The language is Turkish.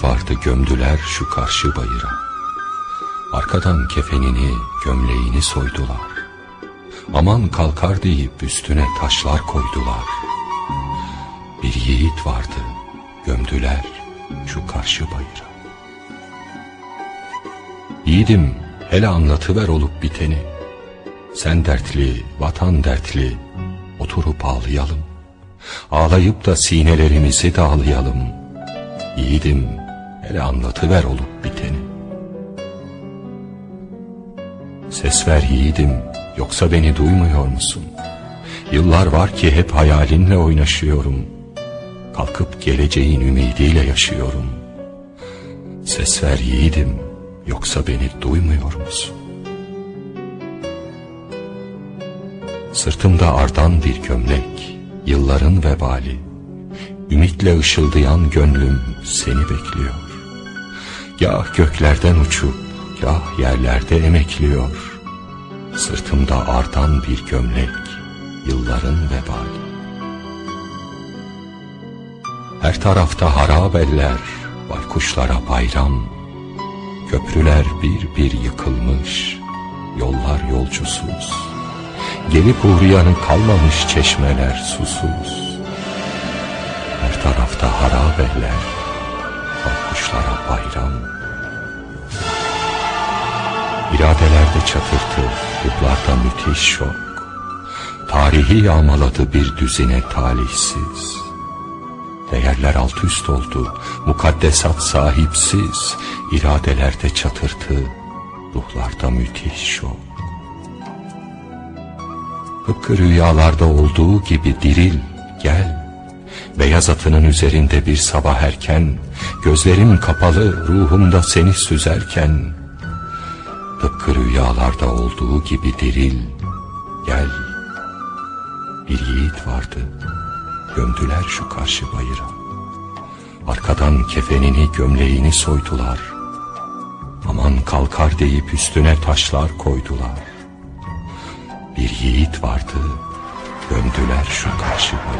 vardı gömdüler şu karşı bayıra. Arkadan kefenini, gömleğini soydular. Aman kalkar deyip üstüne taşlar koydular. Bir yiğit vardı, gömdüler şu karşı bayıra. Yiğidim, hele anlatıver olup biteni. Sen dertli, vatan dertli, oturup ağlayalım. Ağlayıp da sinelerimizi dağlayalım. Yiğidim, hele anlatıver olup biteni. Ses ver yiğidim, yoksa beni duymuyor musun? Yıllar var ki hep hayalinle oynaşıyorum. Kalkıp geleceğin ümidiyle yaşıyorum. Ses ver yiğidim, yoksa beni duymuyor musun? Sırtımda ardan bir gömlek, yılların vebali. Ümitle ışıldayan gönlüm seni bekliyor. Gah göklerden uçup, gah yerlerde emekliyor. Sırtımda ardan bir gömlek, yılların vebali. Her tarafta harap eller, baykuşlara bayram. Köprüler bir bir yıkılmış, yollar yolcusuz. Gelip uğrayanın kalmamış çeşmeler susuz. Her tarafta harap eller, baykuşlara bayram. İradelerde çatırtı, ruhlarda müthiş şok. Tarihi yağmaladı bir düzine talihsiz. Değerler alt üst oldu, mukaddesat sahipsiz. İradelerde çatırtı, ruhlarda müthiş şok. Tıpkı rüyalarda olduğu gibi diril. Beyaz atının üzerinde bir sabah erken, Gözlerim kapalı, ruhumda seni süzerken, Tıpkı rüyalarda olduğu gibi diril, gel. Bir yiğit vardı, gömdüler şu karşı bayıra. Arkadan kefenini, gömleğini soydular. Aman kalkar deyip üstüne taşlar koydular. Bir yiğit vardı, gömdüler şu karşı bayıra.